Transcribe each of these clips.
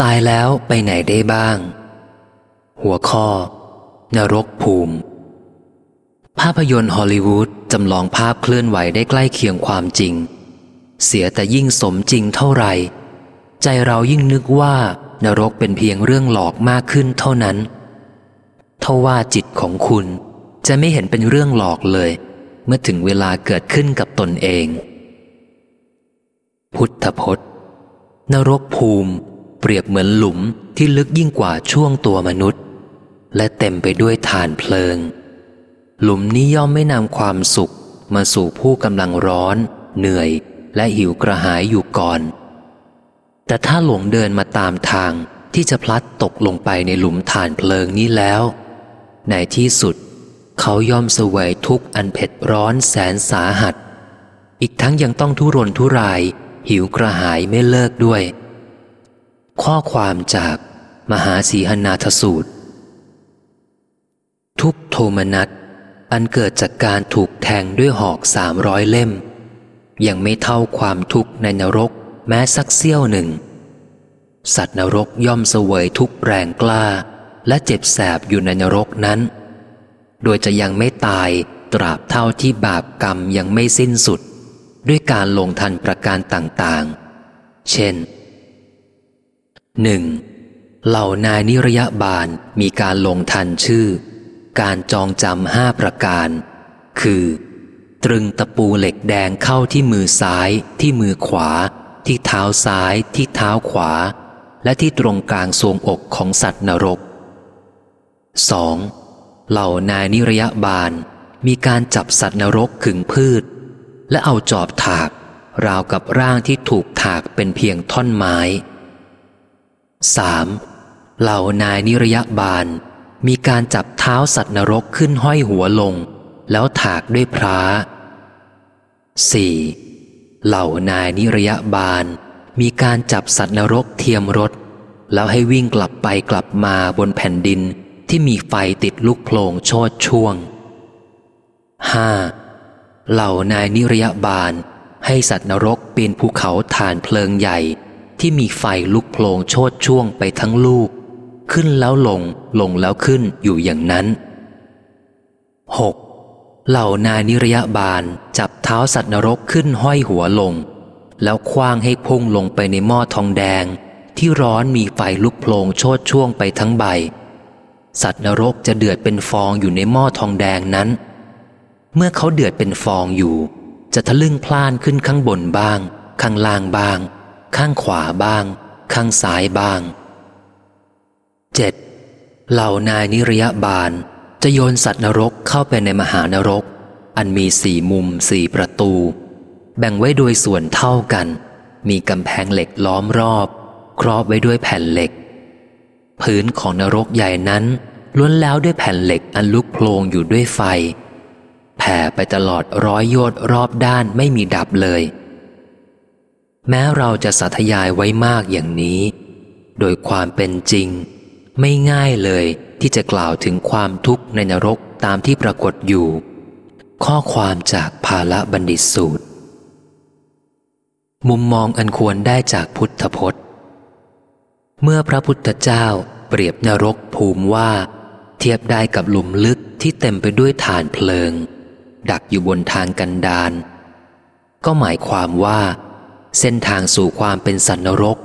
ตายแล้วไปไหนได้บ้าง หัวข้อ นรกภูมิ ภาพยนตร์ฮอลลีวูดจำลองภาพเคลื่อนไหวได้ใกล้เคียงความจริง เสียแต่ยิ่งสมจริงเท่าไหร่ ใจเรายิ่งนึกว่านรกเป็นเพียงเรื่องหลอกมากขึ้นเท่านั้นเท่าว่าจิตของคุณจะไม่เห็นเป็นเรื่องหลอกเลย เมื่อถึงเวลาเกิดขึ้นกับตนเอง พุทธพจน์ นรกภูมิ เปรียบเหมือนหลุมที่ลึกยิ่งกว่าช่วงตัวมนุษย์ และเต็มไปด้วยฐานเพลิง หลุมนี้ย่อมไม่นำความสุขมาสู่ผู้กำลังร้อน เหนื่อย และหิวกระหายอยู่ก่อน แต่ถ้าหลงเดินมาตามทางที่จะพลัดตกลงไปในหลุมฐานเพลิงนี้แล้ว ในที่สุด เขาย่อมสวยทุกอันเผ็ดร้อนแสนสาหัส อีกทั้งยังต้องทุรนทุราย หิวกระหายไม่เลิกด้วย ข้อความจากมหาสีหนาทสูตร ทุกโทมนัสอันเกิดจากการถูกแทงด้วยหอกสามร้อยเล่ม ยังไม่เท่าความทุกข์ในนรกแม้สักเสี้ยวหนึ่ง สัตว์นรกย่อมเสวยทุกแรงกล้า และเจ็บแสบอยู่ในนรกนั้น โดยจะยังไม่ตายตราบเท่าที่บาปกรรมยังไม่สิ้นสุด ด้วยการลงทันประการต่างๆ เช่น 1. เหล่านายนิรยาบาลมีการลงทันชื่อ การจองจำห้าประการ คือ ตรึงตะปูเหล็กแดงเข้าที่มือซ้าย ที่มือขวา ที่เท้าซ้าย ที่เท้าขวา และที่ตรงกลางทรวงอกของสัตว์นรก 2. เหล่านายนิรยาบาลมีการจับสัตว์นรกขึงพืช และเอาจอบถาก ราวกับร่างที่ถูกถากเป็นเพียงท่อนไม้ 3. เหล่านายนิรยบาล มีการจับเท้าสัตว์นรกขึ้นห้อยหัวลง แล้วถากด้วยพระ 4. เหล่านายนิรยบาล มีการจับสัตว์นรกเทียมรถ แล้วให้วิ่งกลับไปกลับมาบนแผ่นดินที่มีไฟติดลุกโผลงโชดช่วง 5. เหล่านายนิรยบาล ให้สัตว์นรกปีนภูเขาฐานเพลิงใหญ่ ที่มีไฟลุกโผลงโชดช่วงไปทั้งลูก ขึ้นแล้วลงลงแล้วขึ้นอยู่อย่างนั้น 6. เหล่านายนิรยบาลจับเท้าสัตว์นรกขึ้นห้อยหัวลง แล้วคว้างให้พุ่งลงไปในหม้อทองแดง ที่ร้อนมีไฟลุกโผลงโชดช่วงไปทั้งใบ สัตว์นรกจะเดือดเป็นฟองอยู่ในหม้อทองแดงนั้น เมื่อเขาเดือดเป็นฟองอยู่ จะทะลึ่งพล่านขึ้นข้างบนบ้าง ข้างล่างบ้าง ข้างขวาบ้าง ข้างซ้ายบ้าง 7. เหล่านายนิรยบาลจะโยนสัตว์นรกเข้าไปในมหานรก อันมีสี่มุมสี่ประตู แบ่งไว้โดยส่วนเท่ากัน มีกำแพงเหล็กล้อมรอบ ครอบไว้ด้วยแผ่นเหล็ก พื้นของนรกใหญ่นั้นล้วนแล้วด้วยแผ่นเหล็กอันลุกโพลงอยู่ด้วยไฟ แผ่ไปตลอดร้อยโยชน์รอบด้านไม่มีดับเลย แม้เราจะสาธยายไว้มากอย่างนี้ โดยความเป็นจริง ไม่ง่ายเลยที่จะกล่าวถึงความทุกข์ในนรกตามที่ปรากฏอยู่ ข้อความจากภาละบัณฑิตสูตร มุมมองอันควรได้จากพุทธพจน์ เมื่อพระพุทธเจ้าเปรียบนรกภูมิว่า เทียบได้กับหลุมลึกที่เต็มไปด้วยฐานเพลิง ดักอยู่บนทางกันดานก็หมายความว่า เส้นทางสู่ความเป็นสัตว์นรก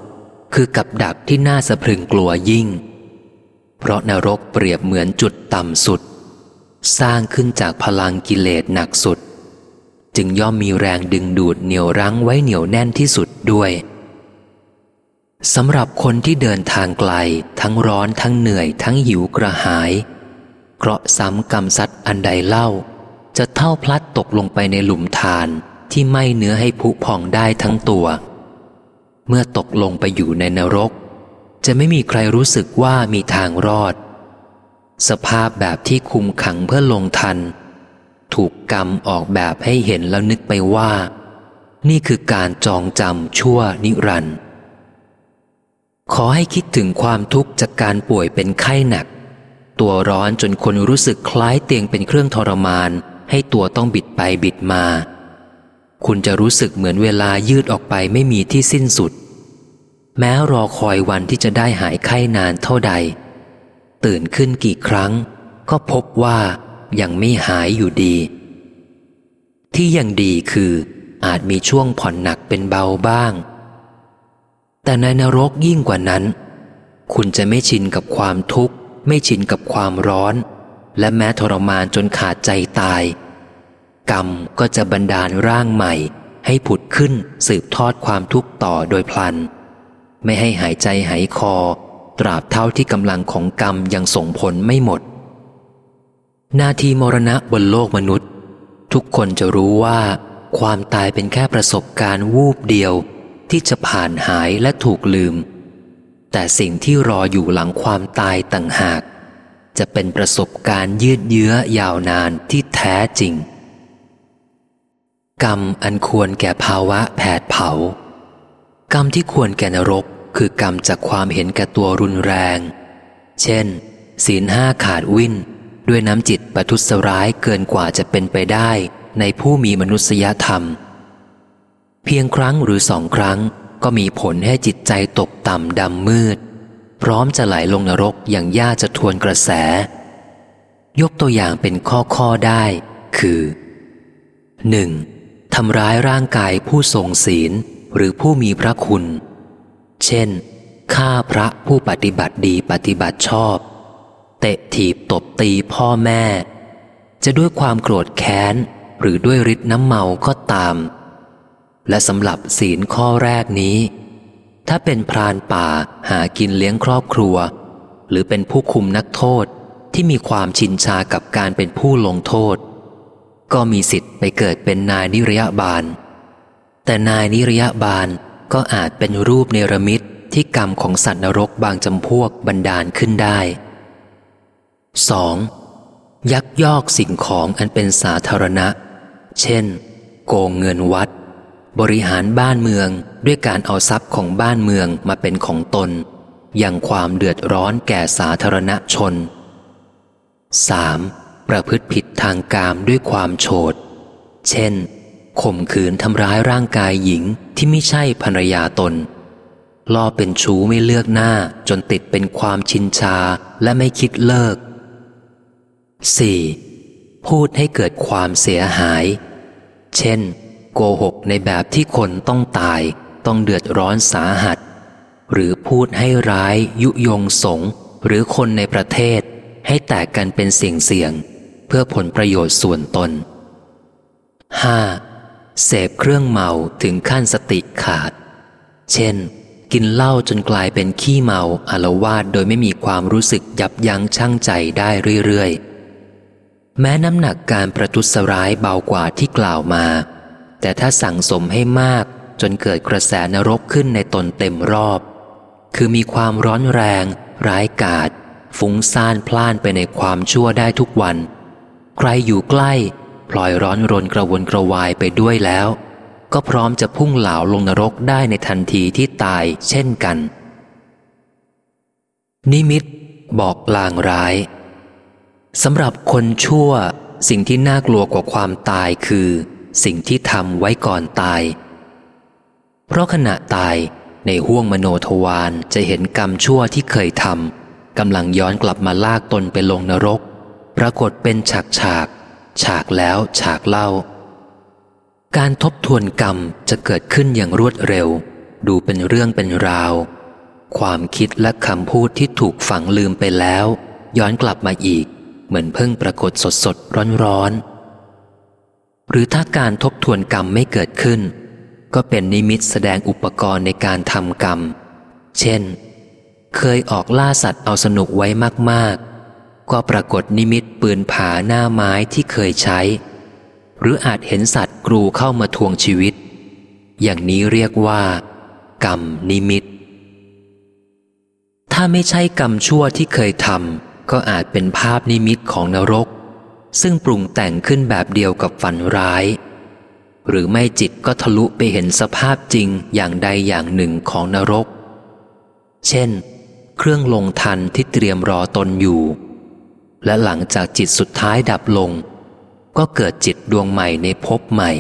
คือกับดักที่น่าสะพรึงกลัวยิ่ง เพราะนรกเปรียบเหมือนจุดต่ำสุด สร้างขึ้นจากพลังกิเลสหนักสุด จึงย่อมมีแรงดึงดูดเหนี่ยวรั้งไว้เหนียวแน่นที่สุดด้วยสำหรับคนที่เดินทางไกล ทั้งร้อนทั้งเหนื่อย ทั้งหิวกระหายเคราะซ้ำกรรมสัตว์อันใดเล่า จะเท่าพลัดตกลงไปในหลุมทาน ที่ไม่เนื้อให้ผุพองได้ทั้งตัว เมื่อตกลงไปอยู่ในนรก จะไม่มีใครรู้สึกว่ามีทางรอด สภาพแบบที่คุมขังเพื่อลงทัน ถูกกรรมออกแบบให้เห็นแล้วนึกไปว่า นี่คือการจองจำชั่วนิรันดร์ขอให้คิดถึงความทุกข์จากการป่วยเป็นไข้หนัก ตัวร้อนจนคนรู้สึกคล้ายเตียงเป็นเครื่องทรมาน ให้ตัวต้องบิดไปบิดมา คุณจะรู้สึกเหมือนเวลายืดออกไปไม่มีที่สิ้นสุด แม้รอคอยวันที่จะได้หายไข้นานเท่าใด ตื่นขึ้นกี่ครั้ง ก็พบว่ายังไม่หายอยู่ดี ที่ยังดีคืออาจมีช่วงผ่อนหนักเป็นเบาบ้าง แต่ในนรกยิ่งกว่านั้น คุณจะไม่ชินกับความทุกข์ ไม่ชินกับความร้อน และแม้ทรมานจนขาดใจตาย กรรมก็จะบันดาลร่างใหม่ ให้ผุดขึ้นสืบทอดความทุกข์ต่อโดยพลัน ไม่ให้หายใจหายคอ ตราบเท่าที่กำลังของกรรมยังส่งผลไม่หมด นาทีมรณะบนโลกมนุษย์ ทุกคนจะรู้ว่า ความตายเป็นแค่ประสบการณ์วูบเดียว ที่จะผ่านหายและถูกลืม แต่สิ่งที่รออยู่หลังความตายต่างหาก จะเป็นประสบการณ์ยืดเยื้อยาวนานที่แท้จริง กรรมอันควรแก่ภาวะแผดเผา กรรมที่ควรแก่นรกคือกรรมจากความเห็นแก่ตัวรุนแรง เช่น ศีลห้าขาดวินด้วยน้ำจิตประทุษร้ายเกินกว่าจะเป็นไปได้ในผู้มีมนุษยธรรม เพียงครั้งหรือสองครั้งก็มีผลให้จิตใจตกต่ำดำมืด พร้อมจะไหลลงนรกอย่างย่าจะทวนกระแส ยกตัวอย่างเป็นข้อข้อได้ คือ 1. ทำร้ายร่างกายผู้ทรงศีลหรือผู้มีพระคุณ เช่นฆ่าพระผู้ปฏิบัติดีปฏิบัติชอบ เตะถีบตบตีพ่อแม่ จะด้วยความโกรธแค้น หรือด้วยฤทธิ์น้ำเมาก็ตาม และสำหรับศีลข้อแรกนี้ ถ้าเป็นพรานป่าหากินเลี้ยงครอบครัว หรือเป็นผู้คุมนักโทษที่มีความชินชากับการเป็นผู้ลงโทษ ก็มีสิทธิ์ไปเกิดเป็นนายนิรยบาล แต่นายนิรยบาลก็อาจเป็นรูปเนรมิตที่กรรมของสัตว์นรกบางจำพวกบันดาลขึ้นได้ 2. ยักยอกสิ่งของอันเป็นสาธารณะ เช่น โกงเงินวัด บริหารบ้านเมืองด้วยการเอาทรัพย์ของบ้านเมืองมาเป็นของตน อยังความเดือดร้อนแก่สาธารณชน 3. ประพฤติผิดทางกามด้วยความโฉดเช่น ข่มขืนทำร้ายร่างกายหญิงที่ไม่ใช่ภรรยาตน ล่อเป็นชู้ไม่เลือกหน้าจนติดเป็นความชินชาและไม่คิดเลิก 4. พูดให้เกิดความเสียหาย เช่น โกหกในแบบที่คนต้องตายต้องเดือดร้อนสาหัส หรือพูดให้ร้ายยุยงสงหรือคนในประเทศให้แตกกันเป็นเสี่ยงเสี่ยง เพื่อผลประโยชน์ส่วนตน 5. เสพเครื่องเมาถึงขั้นสติขาด เช่น กินเหล้าจนกลายเป็นขี้เมาอารวาดโดยไม่มีความรู้สึกยับยั้งชั่งใจได้เรื่อยๆ แม้น้ำหนักการประทุษร้ายเบากว่าที่กล่าวมา แต่ถ้าสั่งสมให้มากจนเกิดกระแสนรกขึ้นในตนเต็มรอบ คือมีความร้อนแรง ร้ายกาจฟุ้งซ่านพล่านไปในความชั่วได้ทุกวัน ใครอยู่ใกล้พลอยร้อนรนกระวนกระวายไปด้วยแล้ว ก็พร้อมจะพุ่งเหลาลงนรกได้ในทันทีที่ตายเช่นกัน นิมิต บอกลางร้ายสำหรับคนชั่ว สิ่งที่น่ากลัวกว่าความตายคือ สิ่งที่ทำไว้ก่อนตาย เพราะขณะตายในห้วงมโนทวารจะเห็นกรรมชั่วที่เคยทำกำลังย้อนกลับมาลากตนไปลงนรก ปรากฏเป็นฉากฉากฉากแล้วฉากเล่า การทบทวนกรรมจะเกิดขึ้นอย่างรวดเร็ว ดูเป็นเรื่องเป็นราว ความคิดและคำพูดที่ถูกฝังลืมไปแล้ว ย้อนกลับมาอีก เหมือนเพิ่งปรากฏสดสดร้อนร้อนหรือถ้าการทบทวนกรรมไม่เกิดขึ้น ก็เป็นนิมิตแสดงอุปกรณ์ในการทำกรรม เช่น เคยออกล่าสัตว์เอาสนุกไว้มากๆ ก็ปรากฏนิมิตปืนผาหน้าไม้ที่เคยใช้ หรืออาจเห็นสัตว์กรูเข้ามาทวงชีวิต อย่างนี้เรียกว่า กรรมนิมิต ถ้าไม่ใช่กรรมชั่วที่เคยทำก็อาจเป็นภาพนิมิตของนรก ซึ่งปรุงแต่งขึ้นแบบเดียวกับฝันร้าย หรือไม่จิตก็ทะลุไปเห็นสภาพจริงอย่างใดอย่างหนึ่งของนรก เช่น เครื่องลงทันที่เตรียมรอตนอยู่ และหลังจากจิตสุดท้ายดับลง ก็เกิดจิตดวงใหม่ในภพใหม่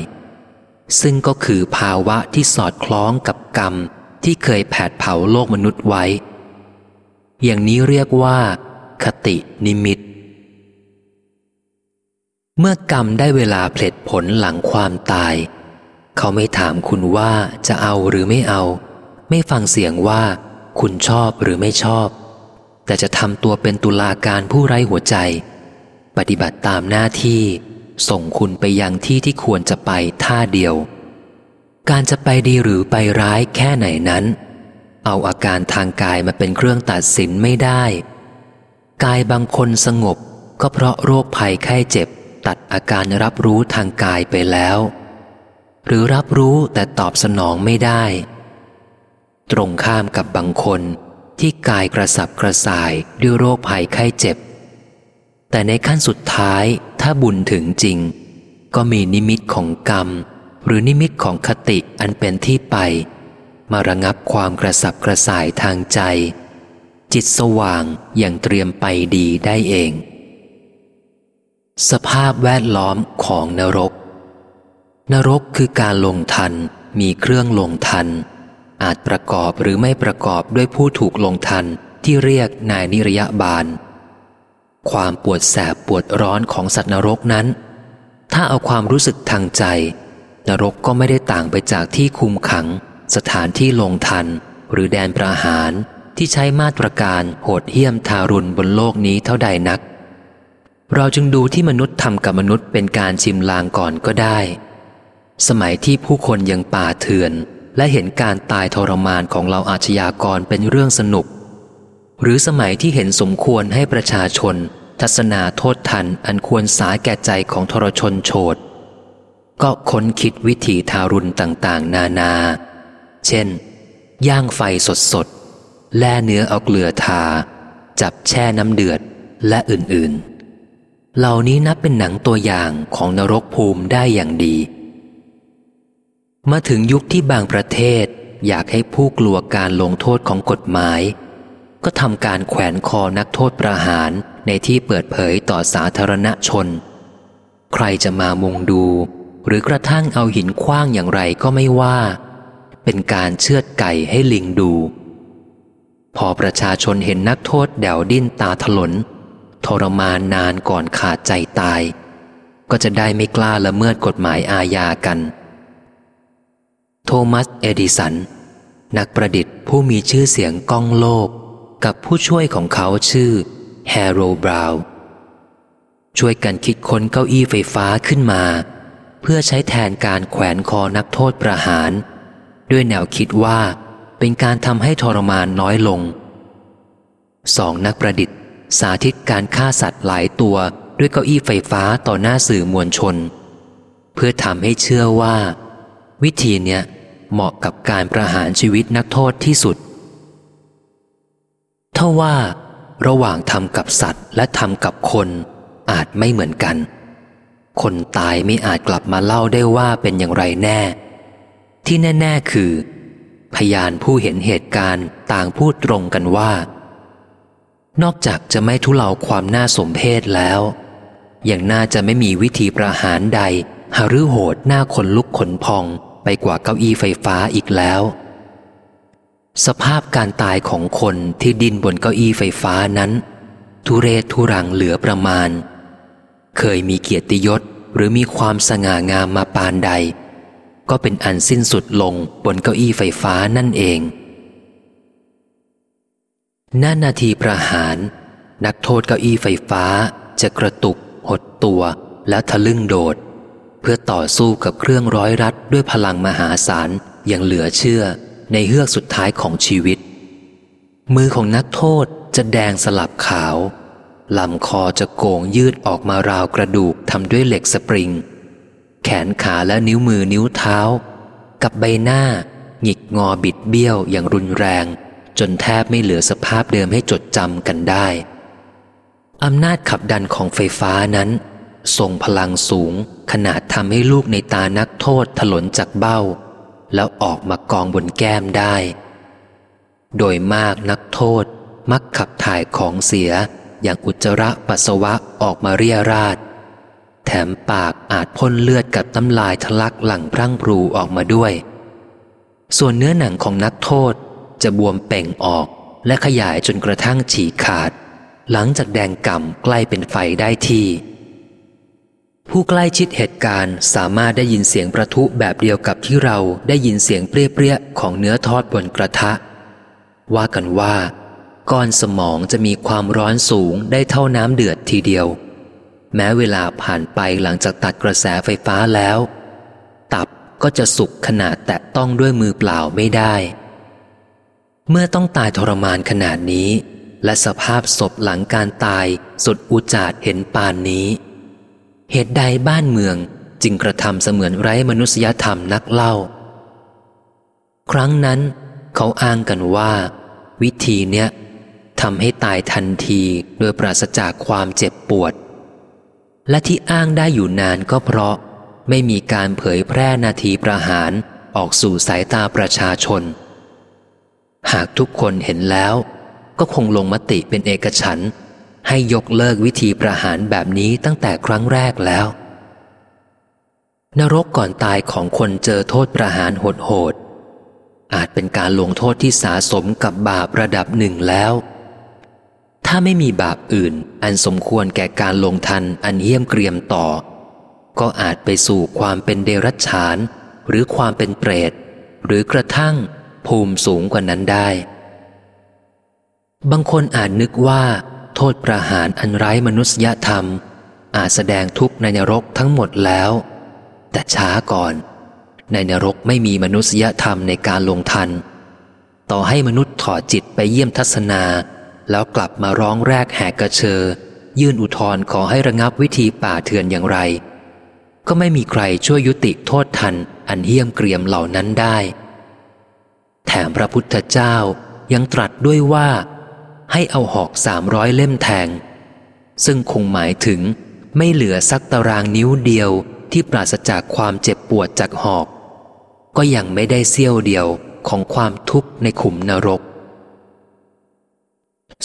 ซึ่งก็คือภาวะที่สอดคล้องกับกรรมที่เคยแผดเผาโลกมนุษย์ไว้ อย่างนี้เรียกว่า คตินิมิต เมื่อกรรมได้เวลาผลดผลหลังความตาย เขาไม่ถามคุณว่าจะเอาหรือไม่เอา ไม่ฟังเสียงว่าคุณชอบหรือไม่ชอบ แต่จะทำตัวเป็นตุลาการผู้ไร้หัวใจ ปฏิบัติตามหน้าที่ ส่งคุณไปยังที่ที่ควรจะไปท่าเดียว การจะไปดีหรือไปร้ายแค่ไหนนั้น เอาอาการทางกายมาเป็นเครื่องตัดสินไม่ได้ กายบางคนสงบก็เพราะโรคภัยไข้เจ็บ ตัดอาการรับรู้ทางกายไปแล้ว หรือรับรู้แต่ตอบสนองไม่ได้ ตรงข้ามกับบางคน ที่กายกระสับกระส่ายด้วยโรคภัยไข้เจ็บ แต่ในขั้นสุดท้ายถ้าบุญถึงจริง ก็มีนิมิตของกรรม หรือนิมิตของคติอันเป็นที่ไป มาระงับความกระสับกระส่ายทางใจ จิตสว่างอย่างเตรียมไปดีได้เอง สภาพแวดล้อมของนรก นรกคือการลงทันมีเครื่องลงทัน อาจประกอบหรือไม่ประกอบด้วยผู้ถูกลงทันที่เรียกนายนิรยาบาล ความปวดแสบปวดร้อนของสัตว์นรกนั้น ถ้าเอาความรู้สึกทางใจ นรกก็ไม่ได้ต่างไปจากที่คุมขัง สถานที่ลงทัน หรือแดนประหารที่ใช้มาตรการโหดเหี้ยมทารุณบนโลกนี้เท่าใดนัก เราจึงดูที่มนุษย์ทำกับมนุษย์เป็นการชิมลางก่อนก็ได้ สมัยที่ผู้คนยังป่าเถื่อน และเห็นการตายทรมานของเราอาชญากรเป็นเรื่องสนุก หรือสมัยที่เห็นสมควรให้ประชาชน ทัศนาโทษทันอันควรสาแก่ใจของทรชนโฉดก็ค้นคิดวิธีทารุณต่างๆ นานา เช่น ย่างไฟสดๆ แล่เนื้อเอาเกลือทา จับแช่น้ำเดือดและอื่นๆ เหล่านี้นับเป็นหนังตัวอย่างของนรกภูมิได้อย่างดี มาถึงยุคที่บางประเทศอยากให้ผู้กลัวการลงโทษของกฎหมาย ก็ทำการแขวนคอนักโทษประหารในที่เปิดเผยต่อสาธารณชน ใครจะมามุงดู หรือกระทั่งเอาหินคว้างอย่างไรก็ไม่ว่า เป็นการเชือดไก่ให้ลิงดู พอประชาชนเห็นนักโทษเดวดิ้นตาถลน ทรมานนานก่อนขาดใจตาย ก็จะได้ไม่กล้าละเมิดกฎหมายอาญากัน โทมัส เอดิสัน นักประดิษฐ์ผู้มีชื่อเสียงก้องโลก กับผู้ช่วยของเขาชื่อแฮโรบราวน์ช่วยกันคิดค้นเก้าอี้ไฟฟ้าขึ้นมา เพื่อใช้แทนการแขวนคอนักโทษประหาร ด้วยแนวคิดว่าเป็นการทำให้ทรมานน้อยลงสองนักประดิษฐ์ สาธิตการฆ่าสัตว์หลายตัวด้วยเก้าอี้ไฟฟ้าต่อหน้าสื่อมวลชน เพื่อทำให้เชื่อว่า วิธีเนี้ย เหมาะกับการประหารชีวิตนักโทษที่สุด ถ้าว่า ระหว่างทำกับสัตว์และทำกับคนอาจไม่เหมือนกัน คนตายไม่อาจกลับมาเล่าได้ว่าเป็นอย่างไรแน่ ที่แน่ ๆ คือ พยานผู้เห็นเหตุการณ์ต่างพูดตรงกันว่า นอกจากจะไม่ทุเลาความน่าสมเพชแล้วยังน่าจะไม่มีวิธีประหารใดหรือโหดหน้าคนลุกขนพอง ไปกว่าเก้าอี้ไฟฟ้าอีกแล้ว สภาพการตายของคนที่ดินบนเก้าอี้ไฟฟ้านั้น ทุเรศทุรังเหลือประมาณ เคยมีเกียรติยศหรือมีความสง่างามมาปานใด ก็เป็นอันสิ้นสุดลงบนเก้าอี้ไฟฟ้านั่นเองนานาทีประหาร นักโทษเก้าอี้ไฟฟ้าจะกระตุก หดตัวแล้วทะลึ่งโดด พื่อต่อสู้กับเครื่องร้อยรัดด้วยพลังมหาศาลอย่างเหลือเชื่อในเฮือกสุดท้ายของชีวิต มือของนักโทษจะแดงสลับขาวลำคอจะโก่งยืดออกมาราวกระดูกทำด้วยเหล็กสปริง แขนขาและนิ้วมือนิ้วเท้า กับใบหน้า หงิกงอบิดเบี้ยวอย่างรุนแรง จนแทบไม่เหลือสภาพเดิมให้จดจำกันได้อำนาจขับดันของไฟฟ้านั้นทรงพลังสูง ขนาดทำให้ลูกในตานักโทษถลนจากเบ้า แล้วออกมากองบนแก้มได้ โดยมากนักโทษมักขับถ่ายของเสียอย่างอุจจาระปัสสาวะออกมาเรียราดแถมปากอาจพ่นเลือดกับน้ำลายทะลักหลั่งพรั่งพรูออกมาด้วย ส่วนเนื้อหนังของนักโทษจะบวมเป่งออกและขยายจนกระทั่งฉีกขาด หลังจากแดงก่ำใกล้เป็นไฟได้ที่ ผู้ใกล้ชิดเหตุการณ์สามารถได้ยินเสียงประทุแบบเดียวกับที่เราได้ยินเสียงเปรี้ยๆของเนื้อทอดบนกระทะ ว่ากันว่าก้อนสมองจะมีความร้อนสูงได้เท่าน้ำเดือดทีเดียว แม้เวลาผ่านไปหลังจากตัดกระแสไฟฟ้าแล้ว ตับก็จะสุกขนาดแตะต้องด้วยมือเปล่าไม่ได้ เมื่อต้องตายทรมานขนาดนี้ และสภาพศพหลังการตายสุดอุจาดเห็นปานนี้ เหตุใดบ้านเมืองจึงกระทำเสมือนไร้มนุษยธรรมนักเล่า ครั้งนั้น เขาอ้างกันว่า วิธีเนี้ยทำให้ตายทันทีโดยปราศจากความเจ็บปวด และที่อ้างได้อยู่นานก็เพราะไม่มีการเผยแพร่นาทีประหารออกสู่สายตาประชาชน หากทุกคนเห็นแล้ว ก็คงลงมติเป็นเอกฉันท์ ให้ยกเลิกวิธีประหารแบบนี้ตั้งแต่ครั้งแรกแล้ว นรกก่อนตายของคนเจอโทษประหารโหดๆอาจเป็นการลงโทษที่สาสมกับบาประดับหนึ่งแล้ว ถ้าไม่มีบาปอื่นอันสมควรแก่การลงทันอันเยี่ยมเกรียมต่อ ก็อาจไปสู่ความเป็นเดรัจฉาน หรือความเป็นเปรต หรือกระทั่งภูมิสูงกว่านั้นได้ บางคนอาจนึกว่า โทษประหารอันไร้มนุษยธรรม อาจแสดงทุกในนรกทั้งหมดแล้ว แต่ช้าก่อน ในนรกไม่มีมนุษยธรรมในการลงทัน ต่อให้มนุษย์ถอดจิตไปเยี่ยมทัศนา แล้วกลับมาร้องแรกแหกกระเชอ ยื่นอุทธรณ์ขอให้ระงับวิธีป่าเถื่อนอย่างไร ก็ไม่มีใครช่วยยุติโทษทันอันเหี้ยมเกรียมเหล่านั้นได้ แถมพระพุทธเจ้ายังตรัสด้วยว่า ให้เอาหอกสามร้อยเล่มแทง ซึ่งคงหมายถึงไม่เหลือสักตารางนิ้วเดียวที่ปราศจากความเจ็บปวดจากหอก ก็ยังไม่ได้เสี้ยวเดียวของความทุกข์ในขุมนรก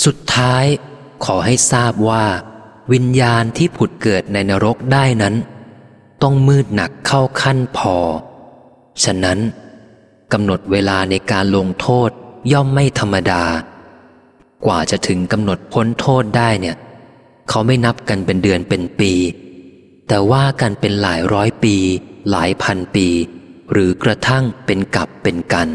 สุดท้ายขอให้ทราบว่า วิญญาณที่ผุดเกิดในนรกได้นั้น ต้องมืดหนักเข้าขั้นพอ ฉะนั้นกำหนดเวลาในการลงโทษย่อมไม่ธรรมดา กว่าจะถึงกำหนดพ้นโทษได้เนี่ย เขาไม่นับกันเป็นเดือนเป็นปี แต่ว่ากันเป็นหลายร้อยปี หลายพันปี หรือกระทั่งเป็นกับเป็นกัน